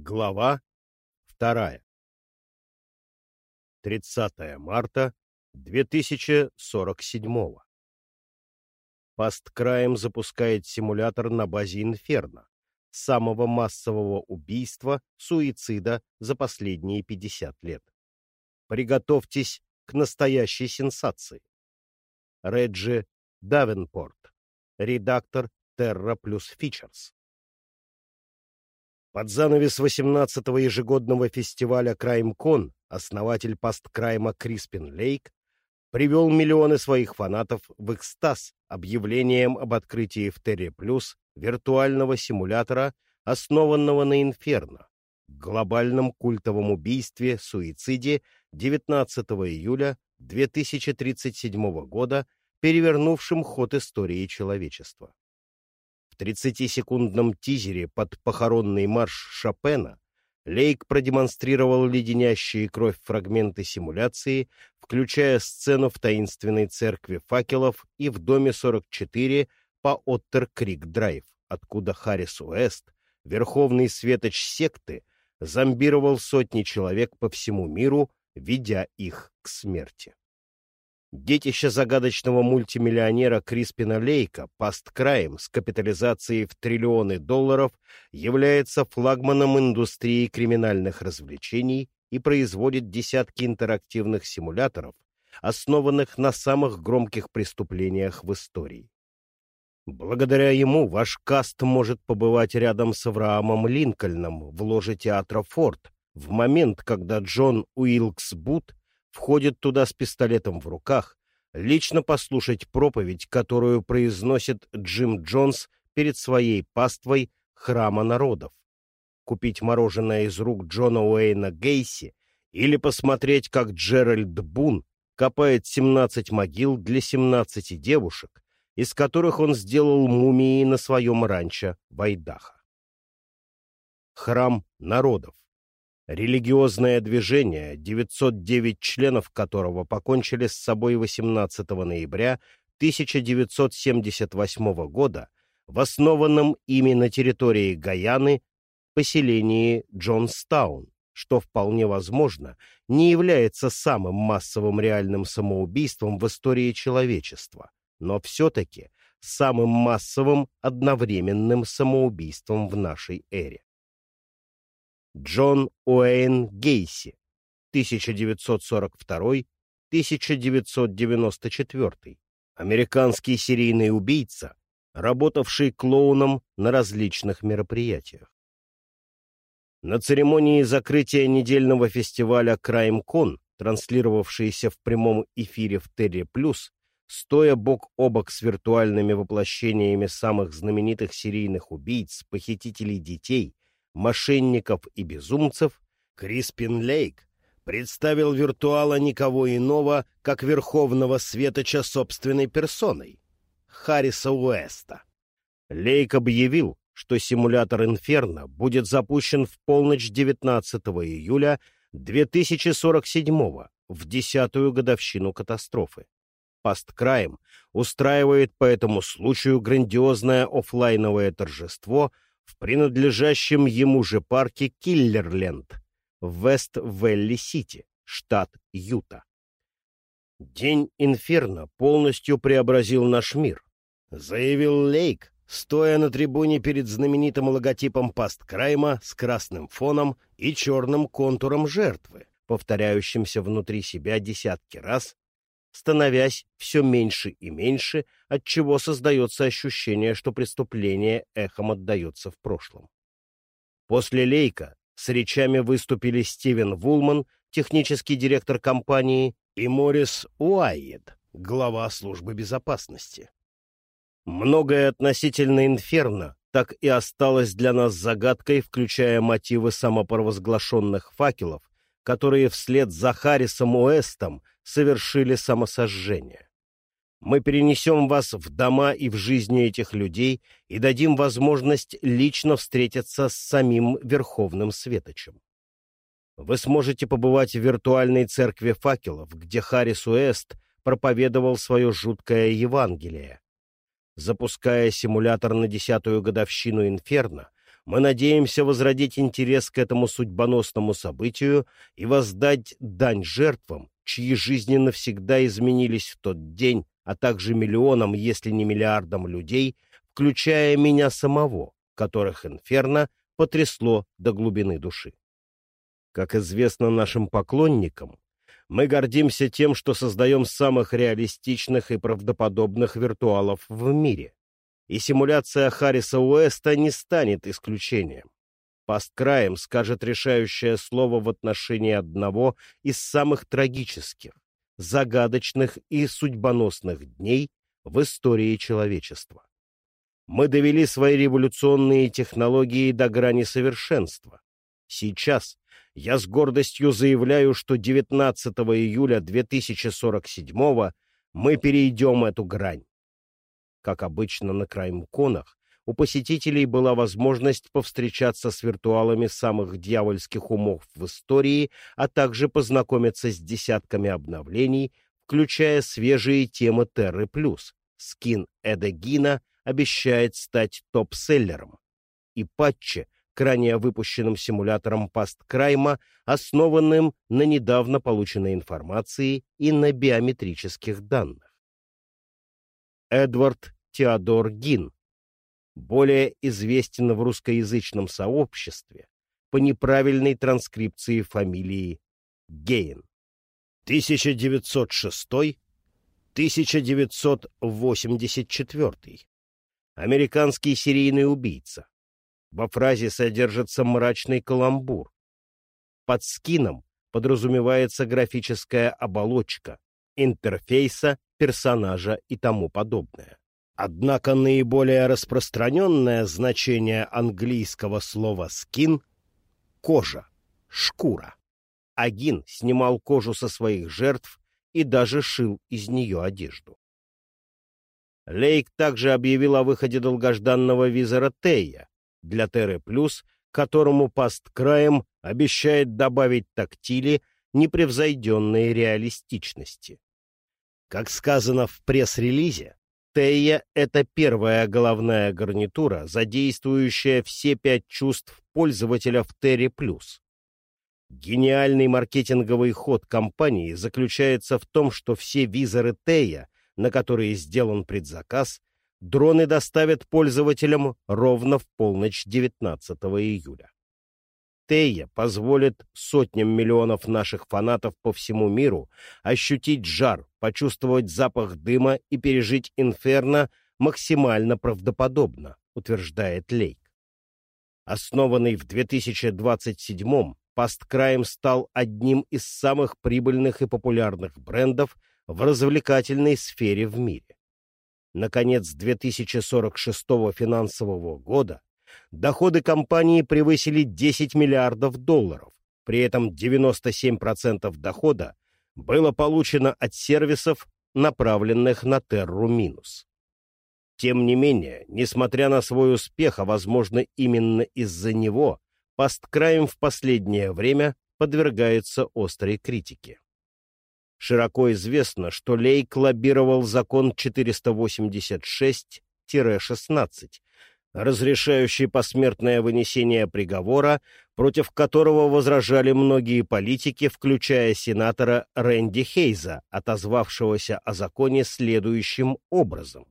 Глава вторая. 30 марта 2047. Пасткраем запускает симулятор на базе Инферно, самого массового убийства, суицида за последние 50 лет. Приготовьтесь к настоящей сенсации. Реджи Давенпорт, редактор Terra Plus Features. Под занавес 18-го ежегодного фестиваля CrimeCon основатель посткрайма Криспин Лейк привел миллионы своих фанатов в экстаз объявлением об открытии в Терре Плюс виртуального симулятора, основанного на Инферно, глобальном культовом убийстве, суициде 19 июля 2037 года, перевернувшем ход истории человечества. 30-секундном тизере под похоронный марш Шопена Лейк продемонстрировал леденящие кровь фрагменты симуляции, включая сцену в таинственной церкви факелов и в доме 44 по Оттер-Крик-Драйв, откуда Харрис Уэст, верховный светоч секты, зомбировал сотни человек по всему миру, ведя их к смерти. Детище загадочного мультимиллионера Криспина Лейка, пасткраем с капитализацией в триллионы долларов, является флагманом индустрии криминальных развлечений и производит десятки интерактивных симуляторов, основанных на самых громких преступлениях в истории. Благодаря ему ваш каст может побывать рядом с Авраамом Линкольном в ложе театра «Форд» в момент, когда Джон Уилкс Бут входит туда с пистолетом в руках, лично послушать проповедь, которую произносит Джим Джонс перед своей паствой храма народов, купить мороженое из рук Джона Уэйна Гейси или посмотреть, как Джеральд Бун копает 17 могил для 17 девушек, из которых он сделал мумии на своем ранчо Вайдаха. Храм народов Религиозное движение, 909 членов которого покончили с собой 18 ноября 1978 года в основанном ими на территории Гаяны поселении Джонстаун, что вполне возможно не является самым массовым реальным самоубийством в истории человечества, но все-таки самым массовым одновременным самоубийством в нашей эре. Джон Уэйн Гейси, 1942-1994, американский серийный убийца, работавший клоуном на различных мероприятиях. На церемонии закрытия недельного фестиваля CrimeCon, транслировавшейся в прямом эфире в Терри Плюс, стоя бок о бок с виртуальными воплощениями самых знаменитых серийных убийц, похитителей детей мошенников и безумцев, Криспин Лейк представил виртуала никого иного, как верховного светоча собственной персоной — Харриса Уэста. Лейк объявил, что симулятор Инферно будет запущен в полночь 19 июля 2047 в десятую годовщину катастрофы. Пасткрайм устраивает по этому случаю грандиозное офлайновое торжество — в принадлежащем ему же парке Киллерленд в Вест-Велли-Сити, штат Юта. День Инферно полностью преобразил наш мир, заявил Лейк, стоя на трибуне перед знаменитым логотипом Пасткрайма с красным фоном и черным контуром жертвы, повторяющимся внутри себя десятки раз становясь все меньше и меньше, отчего создается ощущение, что преступление эхом отдается в прошлом. После Лейка с речами выступили Стивен Вулман, технический директор компании, и Морис Уайед, глава службы безопасности. Многое относительно Инферно так и осталось для нас загадкой, включая мотивы самопровозглашенных факелов, которые вслед за Харрисом Уэстом совершили самосожжение. Мы перенесем вас в дома и в жизни этих людей и дадим возможность лично встретиться с самим Верховным Светочем. Вы сможете побывать в виртуальной церкви факелов, где Харрис Уэст проповедовал свое жуткое Евангелие. Запуская симулятор на десятую годовщину Инферно, мы надеемся возродить интерес к этому судьбоносному событию и воздать дань жертвам, чьи жизни навсегда изменились в тот день, а также миллионам, если не миллиардам людей, включая меня самого, которых инферно потрясло до глубины души. Как известно нашим поклонникам, мы гордимся тем, что создаем самых реалистичных и правдоподобных виртуалов в мире. И симуляция Харриса Уэста не станет исключением. Посткраем скажет решающее слово в отношении одного из самых трагических, загадочных и судьбоносных дней в истории человечества. Мы довели свои революционные технологии до грани совершенства. Сейчас я с гордостью заявляю, что 19 июля 2047 мы перейдем эту грань. Как обычно на Краймконах, у посетителей была возможность повстречаться с виртуалами самых дьявольских умов в истории, а также познакомиться с десятками обновлений, включая свежие темы Терры Плюс. Скин Эдегина обещает стать топ-селлером. И патчи — к ранее выпущенным симуляторам пасткрайма, основанным на недавно полученной информации и на биометрических данных. Эдвард Теодор Гин, более известен в русскоязычном сообществе по неправильной транскрипции фамилии Гейн. 1906-1984. Американский серийный убийца, во фразе содержится мрачный каламбур. Под скином подразумевается графическая оболочка, интерфейса, персонажа и тому подобное. Однако наиболее распространенное значение английского слова «скин» — кожа, шкура. Агин снимал кожу со своих жертв и даже шил из нее одежду. Лейк также объявил о выходе долгожданного визора Тея, для Терры Плюс, которому пасткраем обещает добавить тактили непревзойденной реалистичности. Как сказано в пресс-релизе, Тея — это первая головная гарнитура, задействующая все пять чувств пользователя в Плюс. Гениальный маркетинговый ход компании заключается в том, что все визоры Тея, на которые сделан предзаказ, дроны доставят пользователям ровно в полночь 19 июля. Тея позволит сотням миллионов наших фанатов по всему миру ощутить жар, почувствовать запах дыма и пережить инферно максимально правдоподобно, утверждает Лейк. Основанный в 2027-м, Пасткраем стал одним из самых прибыльных и популярных брендов в развлекательной сфере в мире. Наконец 2046 финансового года доходы компании превысили 10 миллиардов долларов, при этом 97% дохода было получено от сервисов, направленных на Терру Минус. Тем не менее, несмотря на свой успех, а возможно именно из-за него, посткраем в последнее время подвергается острой критике. Широко известно, что Лейк лоббировал закон 486-16, разрешающий посмертное вынесение приговора, против которого возражали многие политики, включая сенатора Рэнди Хейза, отозвавшегося о законе следующим образом.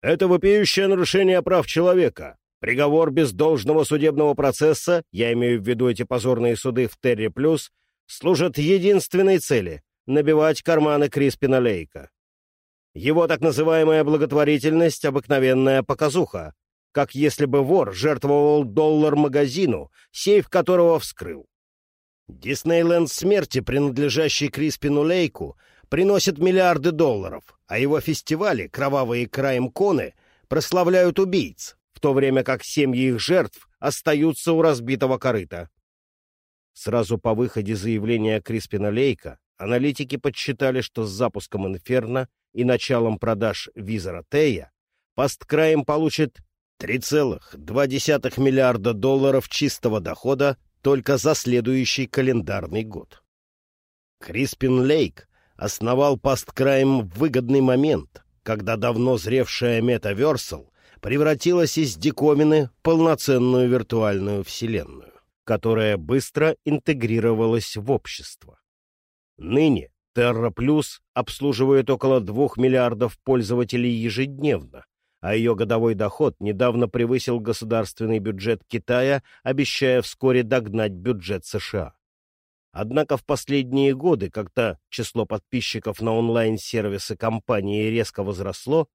«Это вопиющее нарушение прав человека. Приговор без должного судебного процесса, я имею в виду эти позорные суды в Терри Плюс, служат единственной цели набивать карманы Криспина Лейка. Его так называемая благотворительность — обыкновенная показуха, как если бы вор жертвовал доллар магазину, сейф которого вскрыл. Диснейленд смерти, принадлежащий Криспину Лейку, приносит миллиарды долларов, а его фестивали «Кровавые краем-коны» прославляют убийц, в то время как семьи их жертв остаются у разбитого корыта. Сразу по выходе заявления Криспина Лейка Аналитики подсчитали, что с запуском «Инферно» и началом продаж визора Тея посткраем получит 3,2 миллиарда долларов чистого дохода только за следующий календарный год. Криспин Лейк основал посткраем в выгодный момент, когда давно зревшая Metaversal превратилась из диковины в полноценную виртуальную вселенную, которая быстро интегрировалась в общество. Ныне Terra Plus обслуживает около 2 миллиардов пользователей ежедневно, а ее годовой доход недавно превысил государственный бюджет Китая, обещая вскоре догнать бюджет США. Однако в последние годы, когда число подписчиков на онлайн-сервисы компании резко возросло,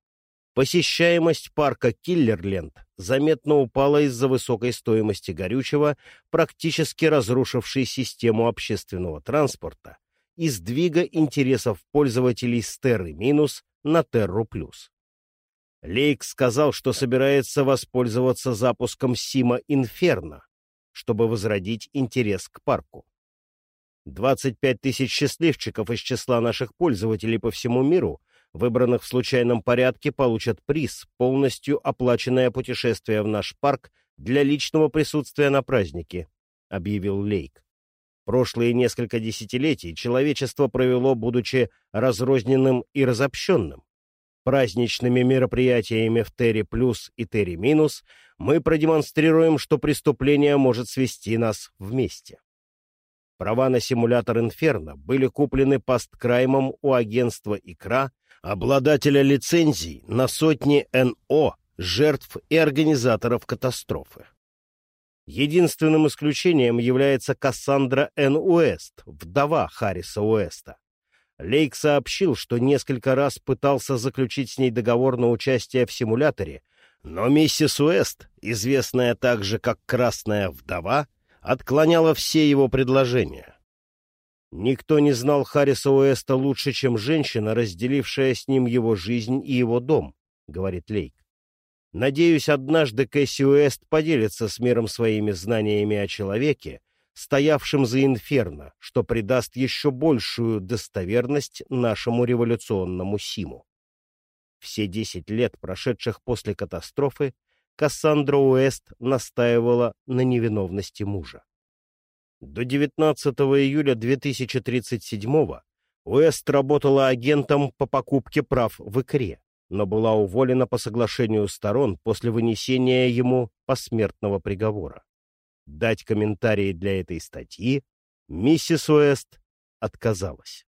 посещаемость парка Киллерленд заметно упала из-за высокой стоимости горючего, практически разрушившей систему общественного транспорта и сдвига интересов пользователей с Терры минус на Терру плюс. Лейк сказал, что собирается воспользоваться запуском Сима Инферно, чтобы возродить интерес к парку. 25 тысяч счастливчиков из числа наших пользователей по всему миру, выбранных в случайном порядке, получат приз, полностью оплаченное путешествие в наш парк для личного присутствия на празднике, — объявил Лейк. Прошлые несколько десятилетий человечество провело, будучи разрозненным и разобщенным. Праздничными мероприятиями в Терри плюс и Терри минус мы продемонстрируем, что преступление может свести нас вместе. Права на симулятор Инферно были куплены посткраймом у агентства «Икра», обладателя лицензий на сотни НО, жертв и организаторов катастрофы. Единственным исключением является Кассандра Н. Уэст, вдова Харриса Уэста. Лейк сообщил, что несколько раз пытался заключить с ней договор на участие в симуляторе, но миссис Уэст, известная также как «Красная вдова», отклоняла все его предложения. Никто не знал Харриса Уэста лучше, чем женщина, разделившая с ним его жизнь и его дом, — говорит Лейк. Надеюсь, однажды Кэсси Уэст поделится с миром своими знаниями о человеке, стоявшем за инферно, что придаст еще большую достоверность нашему революционному Симу. Все десять лет, прошедших после катастрофы, Кассандра Уэст настаивала на невиновности мужа. До 19 июля 2037 Уэст работала агентом по покупке прав в икре но была уволена по соглашению сторон после вынесения ему посмертного приговора. Дать комментарии для этой статьи миссис Уэст отказалась.